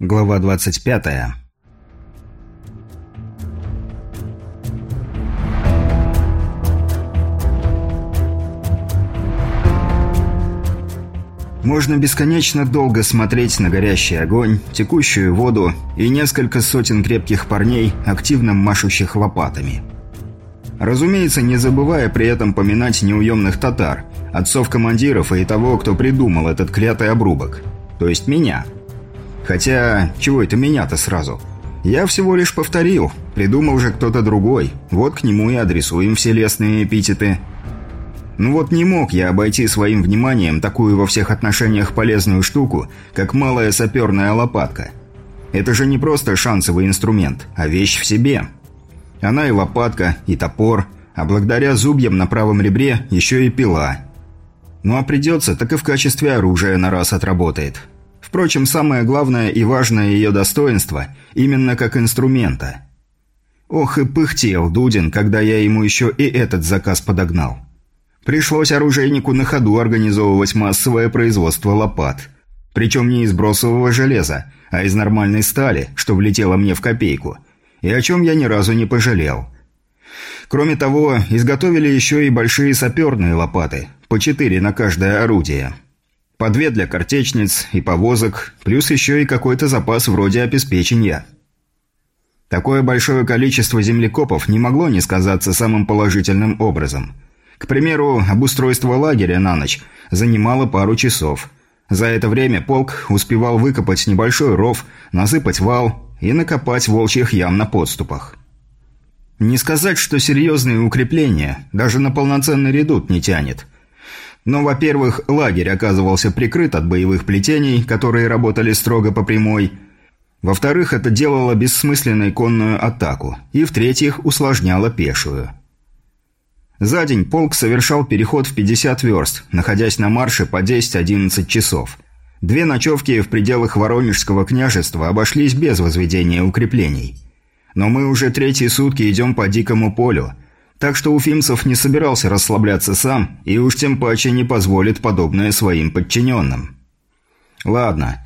Глава 25. Можно бесконечно долго смотреть на горящий огонь, текущую воду и несколько сотен крепких парней, активно машущих лопатами. Разумеется, не забывая при этом поминать неуемных татар, отцов командиров и того, кто придумал этот клятый обрубок. То есть меня – Хотя, чего это меня-то сразу? Я всего лишь повторил, придумал же кто-то другой. Вот к нему и адресуем все лестные эпитеты. Ну вот не мог я обойти своим вниманием такую во всех отношениях полезную штуку, как малая саперная лопатка. Это же не просто шансовый инструмент, а вещь в себе. Она и лопатка, и топор, а благодаря зубьям на правом ребре еще и пила. Ну а придется, так и в качестве оружия на раз отработает. Впрочем, самое главное и важное ее достоинство именно как инструмента. Ох и пыхтел Дудин, когда я ему еще и этот заказ подогнал. Пришлось оружейнику на ходу организовывать массовое производство лопат. Причем не из бросового железа, а из нормальной стали, что влетело мне в копейку. И о чем я ни разу не пожалел. Кроме того, изготовили еще и большие саперные лопаты, по четыре на каждое орудие – по две для картечниц и повозок, плюс еще и какой-то запас вроде обеспечения. Такое большое количество землекопов не могло не сказаться самым положительным образом. К примеру, обустройство лагеря на ночь занимало пару часов. За это время полк успевал выкопать небольшой ров, насыпать вал и накопать волчьих ям на подступах. Не сказать, что серьезные укрепления, даже на полноценный редут не тянет – но, во-первых, лагерь оказывался прикрыт от боевых плетений, которые работали строго по прямой. Во-вторых, это делало бессмысленной конную атаку. И, в-третьих, усложняло пешую. За день полк совершал переход в 50 верст, находясь на марше по 10-11 часов. Две ночевки в пределах Воронежского княжества обошлись без возведения укреплений. Но мы уже третьи сутки идем по дикому полю – так что Уфимцев не собирался расслабляться сам и уж тем паче не позволит подобное своим подчиненным. Ладно.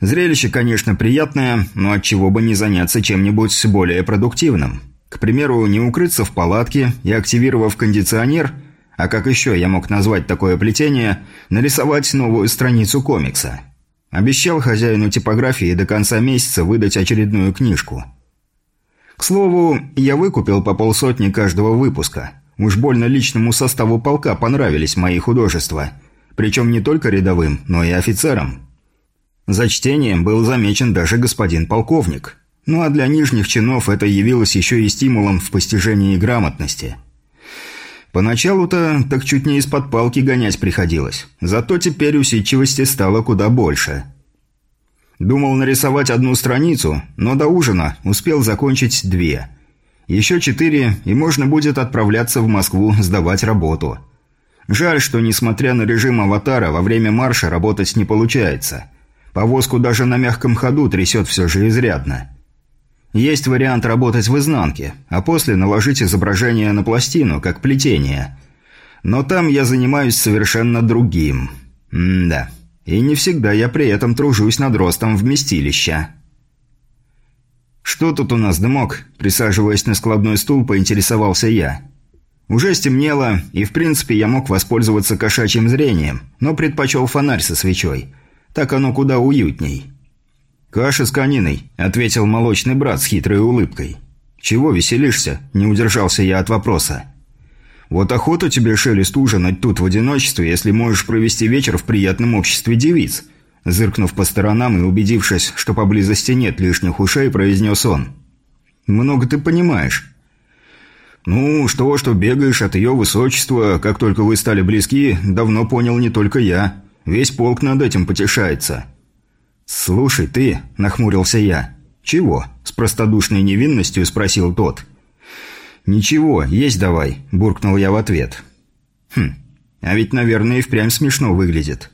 Зрелище, конечно, приятное, но от чего бы не заняться чем-нибудь более продуктивным. К примеру, не укрыться в палатке и, активировав кондиционер, а как еще я мог назвать такое плетение, нарисовать новую страницу комикса. Обещал хозяину типографии до конца месяца выдать очередную книжку – к слову, я выкупил по полсотни каждого выпуска. Уж больно личному составу полка понравились мои художества. Причем не только рядовым, но и офицерам. За чтением был замечен даже господин полковник. Ну а для нижних чинов это явилось еще и стимулом в постижении грамотности. Поначалу-то так чуть не из-под палки гонять приходилось. Зато теперь усидчивости стало куда больше – Думал нарисовать одну страницу, но до ужина успел закончить две. Еще четыре, и можно будет отправляться в Москву сдавать работу. Жаль, что несмотря на режим аватара, во время марша работать не получается. Повозку даже на мягком ходу трясет все же изрядно. Есть вариант работать в изнанке, а после наложить изображение на пластину, как плетение. Но там я занимаюсь совершенно другим. М-да. И не всегда я при этом тружусь над ростом вместилища. «Что тут у нас, дымок?» Присаживаясь на складной стул, поинтересовался я. Уже стемнело, и в принципе я мог воспользоваться кошачьим зрением, но предпочел фонарь со свечой. Так оно куда уютней. «Каша с кониной», — ответил молочный брат с хитрой улыбкой. «Чего веселишься?» – не удержался я от вопроса. Вот охота тебе, Шелест, ужинать тут в одиночестве, если можешь провести вечер в приятном обществе девиц». Зыркнув по сторонам и убедившись, что поблизости нет лишних ушей, произнес он. «Много ты понимаешь». «Ну, что, что бегаешь от ее высочества, как только вы стали близки, давно понял не только я. Весь полк над этим потешается». «Слушай, ты», — нахмурился я. «Чего?» — с простодушной невинностью спросил тот. «Чего?» «Ничего, есть давай», – буркнул я в ответ. «Хм, а ведь, наверное, и впрямь смешно выглядит».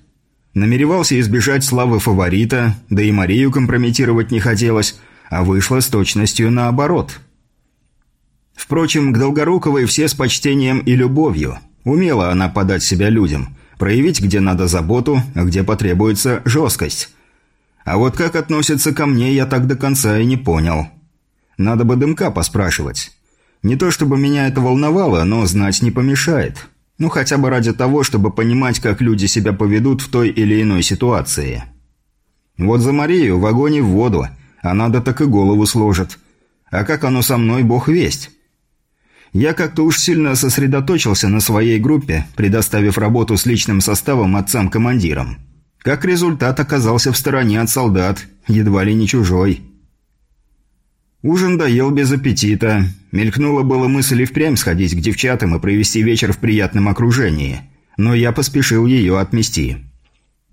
Намеревался избежать славы фаворита, да и Марию компрометировать не хотелось, а вышло с точностью наоборот. Впрочем, к Долгоруковой все с почтением и любовью. Умела она подать себя людям, проявить где надо заботу, а где потребуется жесткость. А вот как относятся ко мне, я так до конца и не понял. Надо бы дымка поспрашивать. Не то чтобы меня это волновало, но знать не помешает. Ну, хотя бы ради того, чтобы понимать, как люди себя поведут в той или иной ситуации. Вот за Марию в огонь и в воду, а надо так и голову сложит. А как оно со мной, бог весть. Я как-то уж сильно сосредоточился на своей группе, предоставив работу с личным составом отцам-командирам. Как результат оказался в стороне от солдат, едва ли не чужой. Ужин доел без аппетита. Мелькнула была мысль и впрямь сходить к девчатам и провести вечер в приятном окружении. Но я поспешил ее отмести.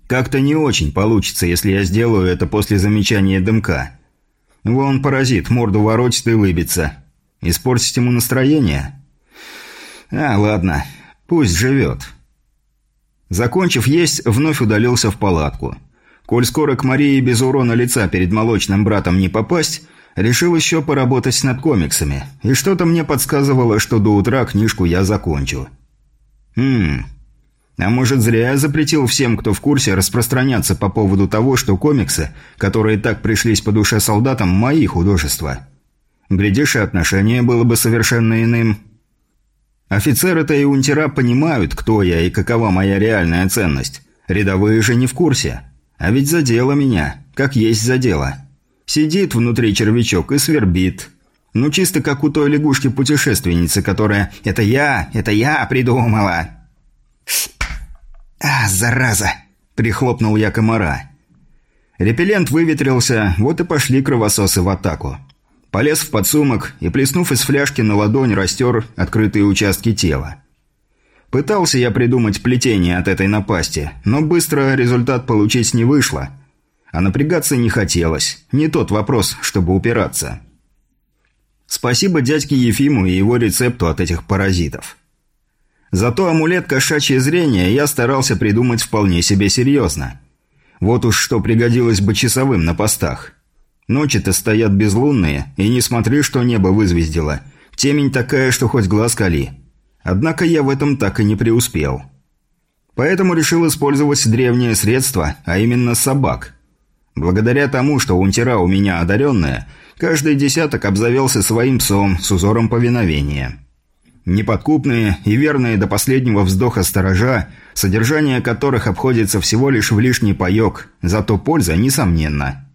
Как-то не очень получится, если я сделаю это после замечания дымка. Вон паразит, морду воротит и лыбится. Испортить ему настроение? А, ладно, пусть живет. Закончив есть, вновь удалился в палатку. Коль скоро к Марии без урона лица перед молочным братом не попасть, решил еще поработать над комиксами. И что-то мне подсказывало, что до утра книжку я закончу. Хм... А может, зря я запретил всем, кто в курсе, распространяться по поводу того, что комиксы, которые так пришлись по душе солдатам, мои художества. Глядишь, и отношение было бы совершенно иным. Офицеры-то и унтера понимают, кто я и какова моя реальная ценность. Рядовые же не в курсе. А ведь задело меня, как есть задело. Сидит внутри червячок и свербит. Ну, чисто как у той лягушки-путешественницы, которая «Это я, это я придумала!» «А, зараза!» – прихлопнул я комара. Репеллент выветрился, вот и пошли кровососы в атаку. Полез в подсумок и, плеснув из фляжки на ладонь, растер открытые участки тела. Пытался я придумать плетение от этой напасти, но быстро результат получить не вышло. А напрягаться не хотелось. Не тот вопрос, чтобы упираться. Спасибо дядьке Ефиму и его рецепту от этих паразитов. Зато амулет «Кошачье зрение» я старался придумать вполне себе серьезно. Вот уж что пригодилось бы часовым на постах. Ночи-то стоят безлунные, и не смотри, что небо вызвездило. Темень такая, что хоть глаз кали. Однако я в этом так и не преуспел. Поэтому решил использовать древнее средство, а именно собак. Благодаря тому, что унтера у меня одаренная, каждый десяток обзавелся своим псом с узором повиновения. Неподкупные и верные до последнего вздоха сторожа, содержание которых обходится всего лишь в лишний паек, зато польза несомненна.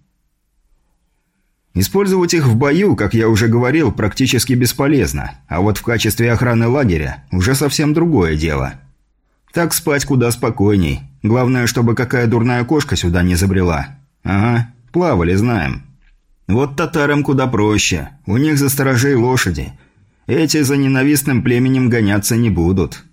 Использовать их в бою, как я уже говорил, практически бесполезно, а вот в качестве охраны лагеря уже совсем другое дело. Так спать куда спокойней. Главное, чтобы какая дурная кошка сюда не забрела. Ага, плавали, знаем. Вот татарам куда проще. У них за сторожей лошади. Эти за ненавистным племенем гоняться не будут.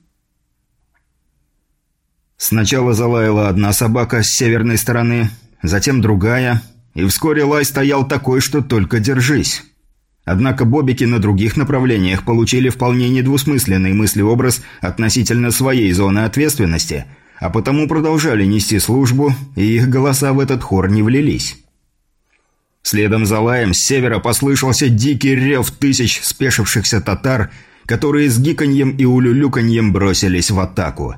Сначала залаяла одна собака с северной стороны, затем другая – и вскоре лай стоял такой, что только держись. Однако бобики на других направлениях получили вполне недвусмысленный мыслеобраз относительно своей зоны ответственности, а потому продолжали нести службу, и их голоса в этот хор не влились. Следом за лаем с севера послышался дикий рев тысяч спешившихся татар, которые с гиканьем и улюлюканьем бросились в атаку.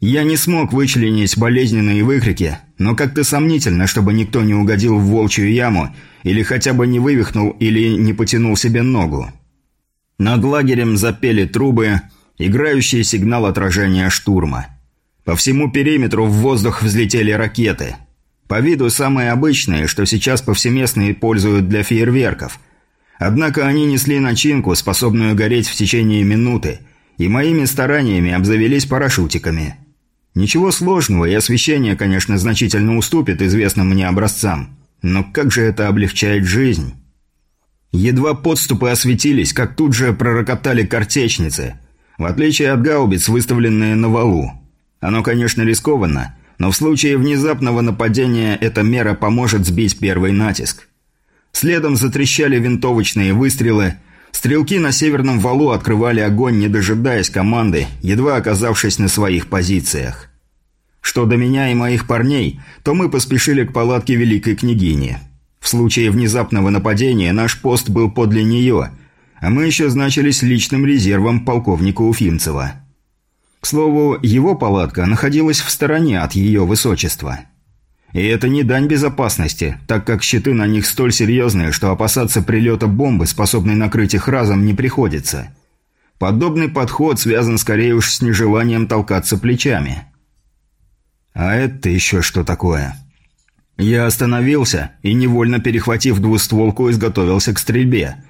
Я не смог вычленить болезненные выкрики, но как-то сомнительно, чтобы никто не угодил в волчью яму или хотя бы не вывихнул или не потянул себе ногу. Над лагерем запели трубы, играющий сигнал отражения штурма. По всему периметру в воздух взлетели ракеты. По виду самые обычные, что сейчас повсеместно используют для фейерверков. Однако они несли начинку, способную гореть в течение минуты, и моими стараниями обзавелись парашютиками – Ничего сложного, и освещение, конечно, значительно уступит известным мне образцам. Но как же это облегчает жизнь? Едва подступы осветились, как тут же пророкотали картечницы. В отличие от гаубиц, выставленные на валу. Оно, конечно, рискованно, но в случае внезапного нападения эта мера поможет сбить первый натиск. Следом затрещали винтовочные выстрелы. Стрелки на северном валу открывали огонь, не дожидаясь команды, едва оказавшись на своих позициях. Что до меня и моих парней, то мы поспешили к палатке Великой Княгини. В случае внезапного нападения наш пост был подле нее, а мы еще значились личным резервом полковника Уфимцева. К слову, его палатка находилась в стороне от ее высочества. И это не дань безопасности, так как щиты на них столь серьезные, что опасаться прилета бомбы, способной накрыть их разом, не приходится. Подобный подход связан скорее уж с нежеланием толкаться плечами. А это еще что такое? Я остановился и, невольно перехватив двустволку, изготовился к стрельбе.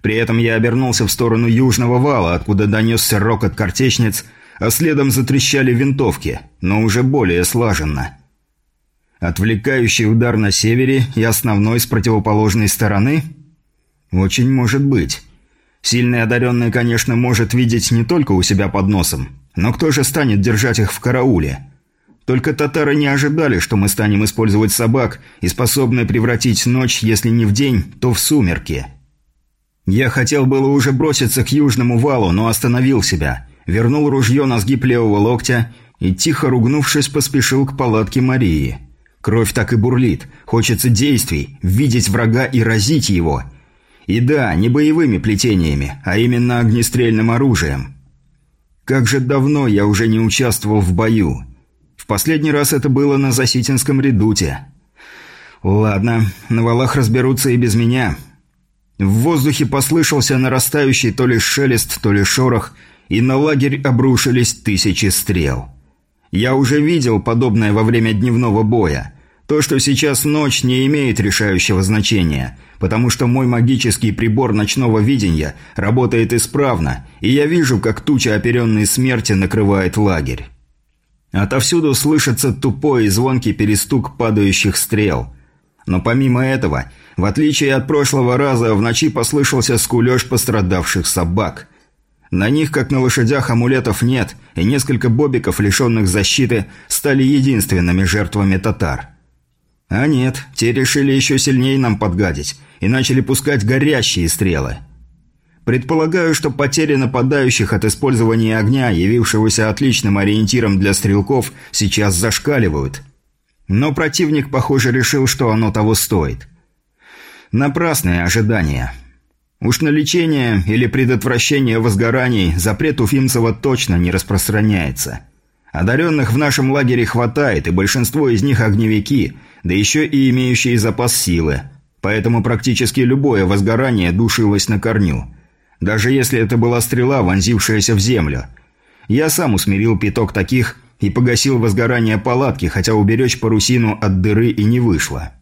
При этом я обернулся в сторону южного вала, откуда донесся рокот картечниц, а следом затрещали винтовки, но уже более слаженно – Отвлекающий удар на севере и основной с противоположной стороны? Очень может быть. Сильный одаренный, конечно, может видеть не только у себя под носом, но кто же станет держать их в карауле? Только татары не ожидали, что мы станем использовать собак и способны превратить ночь, если не в день, то в сумерки. Я хотел было уже броситься к южному валу, но остановил себя, вернул ружье на сгиб левого локтя и, тихо ругнувшись, поспешил к палатке Марии. Кровь так и бурлит. Хочется действий, видеть врага и разить его. И да, не боевыми плетениями, а именно огнестрельным оружием. Как же давно я уже не участвовал в бою. В последний раз это было на Заситинском редуте. Ладно, на валах разберутся и без меня. В воздухе послышался нарастающий то ли шелест, то ли шорох, и на лагерь обрушились тысячи стрел. Я уже видел подобное во время дневного боя. То, что сейчас ночь, не имеет решающего значения, потому что мой магический прибор ночного видения работает исправно, и я вижу, как туча оперенной смерти накрывает лагерь. Отовсюду слышится тупой и звонкий перестук падающих стрел. Но помимо этого, в отличие от прошлого раза, в ночи послышался скулеж пострадавших собак – на них, как на лошадях, амулетов нет, и несколько бобиков, лишенных защиты, стали единственными жертвами татар. А нет, те решили еще сильнее нам подгадить и начали пускать горящие стрелы. Предполагаю, что потери нападающих от использования огня, явившегося отличным ориентиром для стрелков, сейчас зашкаливают. Но противник, похоже, решил, что оно того стоит. Напрасное ожидание. Уж на лечение или предотвращение возгораний запрет Уфимцева точно не распространяется. Одаренных в нашем лагере хватает, и большинство из них огневики, да еще и имеющие запас силы. Поэтому практически любое возгорание душилось на корню. Даже если это была стрела, вонзившаяся в землю. Я сам усмирил пяток таких и погасил возгорание палатки, хотя уберечь парусину от дыры и не вышло.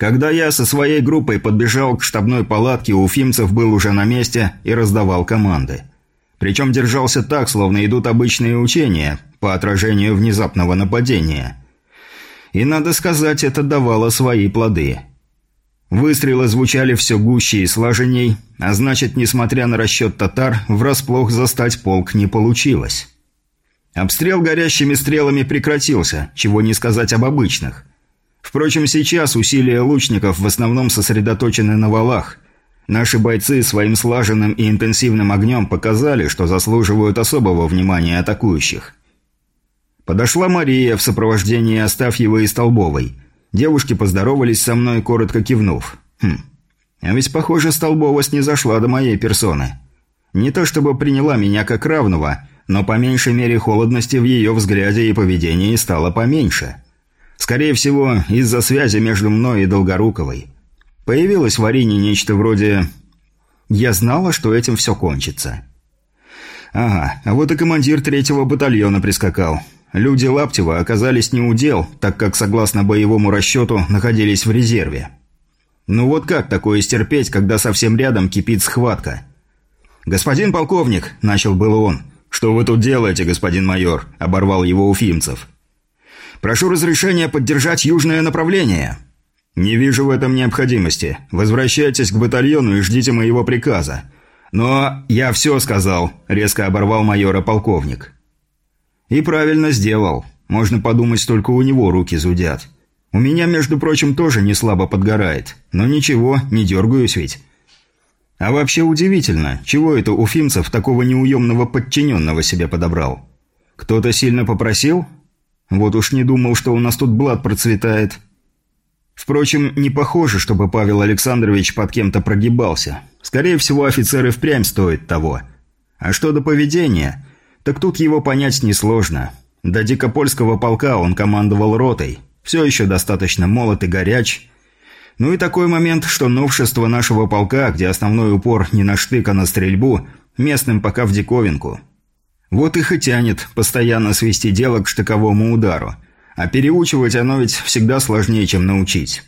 Когда я со своей группой подбежал к штабной палатке, Уфимцев был уже на месте и раздавал команды. Причем держался так, словно идут обычные учения по отражению внезапного нападения. И, надо сказать, это давало свои плоды. Выстрелы звучали все гуще и слаженней, а значит, несмотря на расчет татар, врасплох застать полк не получилось. Обстрел горящими стрелами прекратился, чего не сказать об обычных. Впрочем, сейчас усилия лучников в основном сосредоточены на валах. Наши бойцы своим слаженным и интенсивным огнем показали, что заслуживают особого внимания атакующих. Подошла Мария в сопровождении Астафьева и Столбовой. Девушки поздоровались со мной, коротко кивнув. Хм, а ведь, похоже, Столбова снизошла до моей персоны. Не то чтобы приняла меня как равного, но по меньшей мере холодности в ее взгляде и поведении стало поменьше. Скорее всего, из-за связи между мной и Долгоруковой. Появилось в Арине нечто вроде «Я знала, что этим все кончится». Ага, а вот и командир третьего батальона прискакал. Люди Лаптева оказались не у дел, так как, согласно боевому расчету, находились в резерве. Ну вот как такое стерпеть, когда совсем рядом кипит схватка? «Господин полковник», – начал было он. «Что вы тут делаете, господин майор?» – оборвал его Уфимцев. Прошу разрешения поддержать южное направление». «Не вижу в этом необходимости. Возвращайтесь к батальону и ждите моего приказа». «Но я все сказал», – резко оборвал майора полковник. «И правильно сделал. Можно подумать, только у него руки зудят. У меня, между прочим, тоже не слабо подгорает. Но ничего, не дергаюсь ведь». А вообще удивительно, чего это Уфимцев такого неуемного подчиненного себе подобрал? Кто-то сильно попросил? Вот уж не думал, что у нас тут блат процветает. Впрочем, не похоже, чтобы Павел Александрович под кем-то прогибался. Скорее всего, офицер и впрямь стоит того. А что до поведения, так тут его понять несложно. До дикопольского полка он командовал ротой. Все еще достаточно молод и горяч. Ну и такой момент, что новшество нашего полка, где основной упор не на штык, а на стрельбу, местным пока в диковинку. Вот их и тянет постоянно свести дело к штыковому удару. А переучивать оно ведь всегда сложнее, чем научить.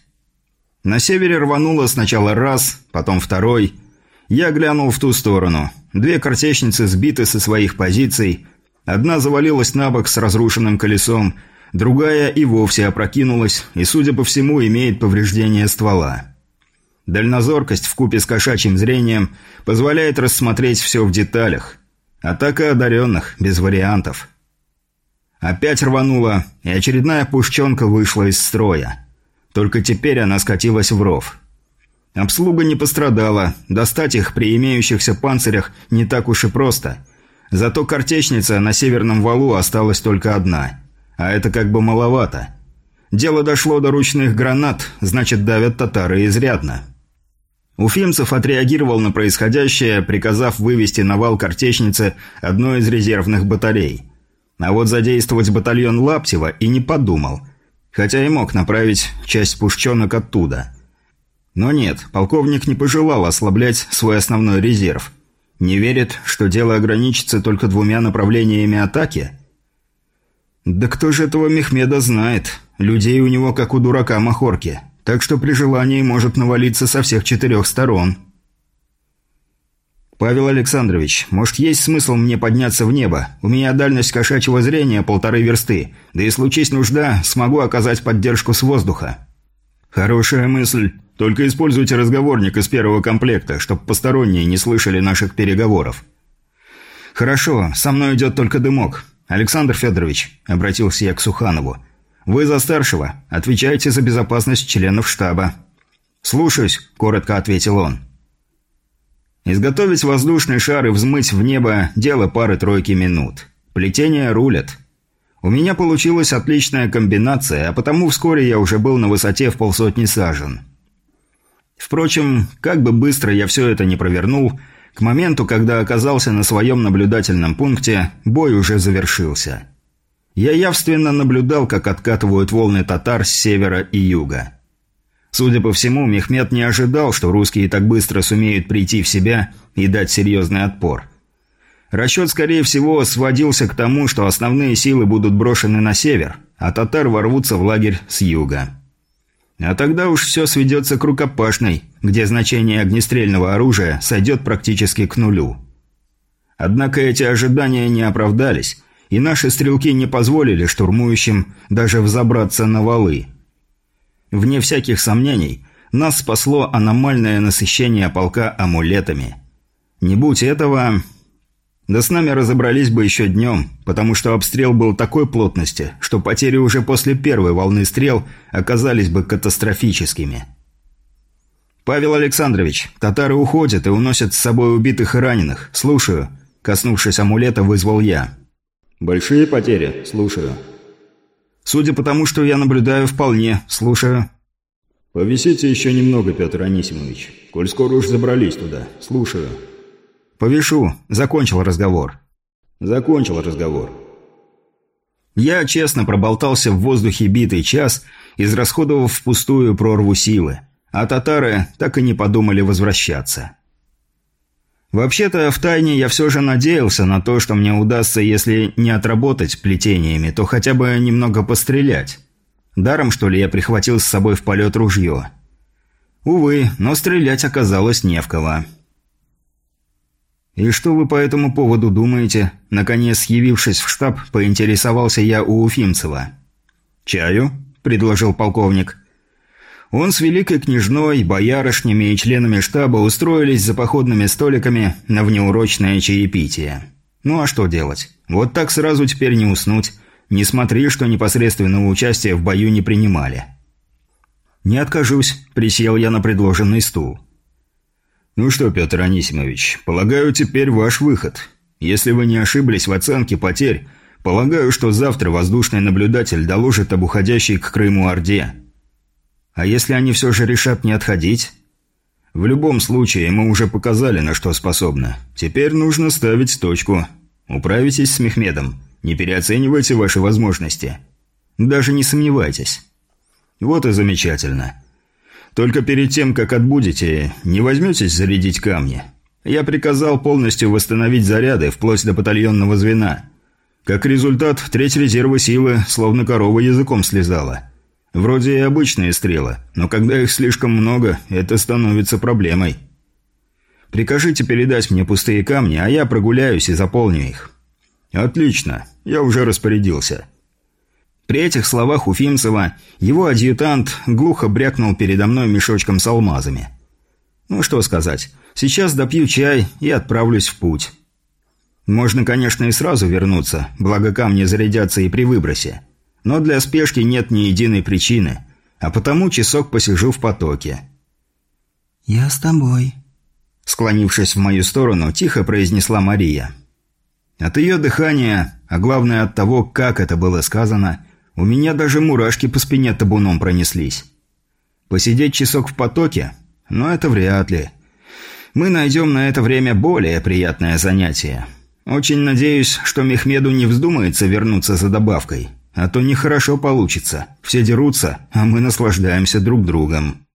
На севере рвануло сначала раз, потом второй. Я глянул в ту сторону. Две картечницы сбиты со своих позиций. Одна завалилась на бок с разрушенным колесом, другая и вовсе опрокинулась, и, судя по всему, имеет повреждение ствола. Дальнозоркость в купе с кошачьим зрением позволяет рассмотреть все в деталях. Атака одаренных, без вариантов. Опять рванула, и очередная пушченка вышла из строя. Только теперь она скатилась в ров. Обслуга не пострадала, достать их при имеющихся панцирях не так уж и просто. Зато картечница на северном валу осталась только одна. А это как бы маловато. Дело дошло до ручных гранат, значит давят татары изрядно. Уфимцев отреагировал на происходящее, приказав вывести на вал картечницы одной из резервных батарей. А вот задействовать батальон Лаптева и не подумал – хотя и мог направить часть пушченок оттуда. Но нет, полковник не пожелал ослаблять свой основной резерв. Не верит, что дело ограничится только двумя направлениями атаки? Да кто же этого Мехмеда знает? Людей у него как у дурака Махорки, так что при желании может навалиться со всех четырех сторон. «Павел Александрович, может, есть смысл мне подняться в небо? У меня дальность кошачьего зрения полторы версты, да и случись нужда, смогу оказать поддержку с воздуха». «Хорошая мысль. Только используйте разговорник из первого комплекта, чтобы посторонние не слышали наших переговоров». «Хорошо, со мной идет только дымок. Александр Федорович», — обратился я к Суханову, — «вы за старшего. Отвечаете за безопасность членов штаба». «Слушаюсь», — коротко ответил он. Изготовить воздушный шар и взмыть в небо – дело пары-тройки минут. Плетение рулят. У меня получилась отличная комбинация, а потому вскоре я уже был на высоте в полсотни сажен. Впрочем, как бы быстро я все это не провернул, к моменту, когда оказался на своем наблюдательном пункте, бой уже завершился. Я явственно наблюдал, как откатывают волны татар с севера и юга. Судя по всему, Мехмед не ожидал, что русские так быстро сумеют прийти в себя и дать серьезный отпор. Расчет, скорее всего, сводился к тому, что основные силы будут брошены на север, а татар ворвутся в лагерь с юга. А тогда уж все сведется к рукопашной, где значение огнестрельного оружия сойдет практически к нулю. Однако эти ожидания не оправдались, и наши стрелки не позволили штурмующим даже взобраться на валы – Вне всяких сомнений, нас спасло аномальное насыщение полка амулетами. Не будь этого... Да с нами разобрались бы еще днем, потому что обстрел был такой плотности, что потери уже после первой волны стрел оказались бы катастрофическими. «Павел Александрович, татары уходят и уносят с собой убитых и раненых. Слушаю». Коснувшись амулета, вызвал я. «Большие потери? Слушаю». Судя по тому, что я наблюдаю, вполне. Слушаю. Повисите еще немного, Петр Анисимович. Коль скоро уж забрались туда. Слушаю. Повешу. Закончил разговор. Закончил разговор. Я честно проболтался в воздухе битый час, израсходовав впустую прорву силы, а татары так и не подумали возвращаться. Вообще-то, втайне я все же надеялся на то, что мне удастся, если не отработать плетениями, то хотя бы немного пострелять. Даром, что ли, я прихватил с собой в полет ружье. Увы, но стрелять оказалось не в кого. «И что вы по этому поводу думаете?» Наконец, явившись в штаб, поинтересовался я у Уфимцева. «Чаю?» – предложил полковник. Он с великой княжной, боярышнями и членами штаба устроились за походными столиками на внеурочное чаепитие. Ну а что делать? Вот так сразу теперь не уснуть. Не смотри, что непосредственного участия в бою не принимали. «Не откажусь», – присел я на предложенный стул. «Ну что, Петр Анисимович, полагаю, теперь ваш выход. Если вы не ошиблись в оценке потерь, полагаю, что завтра воздушный наблюдатель доложит об уходящей к Крыму Орде. А если они все же решат не отходить? В любом случае, мы уже показали, на что способны. Теперь нужно ставить точку. Управитесь с Мехмедом. Не переоценивайте ваши возможности. Даже не сомневайтесь. Вот и замечательно. Только перед тем, как отбудете, не возьметесь зарядить камни? Я приказал полностью восстановить заряды, вплоть до батальонного звена. Как результат, треть резерва силы, словно корова языком слезала. Вроде и обычные стрелы, но когда их слишком много, это становится проблемой. Прикажите передать мне пустые камни, а я прогуляюсь и заполню их». «Отлично, я уже распорядился». При этих словах Уфимцева его адъютант глухо брякнул передо мной мешочком с алмазами. «Ну что сказать, сейчас допью чай и отправлюсь в путь». Можно, конечно, и сразу вернуться, благо камни зарядятся и при выбросе. Но для спешки нет ни единой причины, а потому часок посижу в потоке. «Я с тобой», Склонившись в мою сторону, тихо произнесла Мария. От ее дыхания, а главное от того, как это было сказано, у меня даже мурашки по спине табуном пронеслись. Посидеть часок в потоке? Но это вряд ли. Мы найдем на это время более приятное занятие. Очень надеюсь, что Мехмеду не вздумается вернуться за добавкой. А то нехорошо получится. Все дерутся, а мы наслаждаемся друг другом.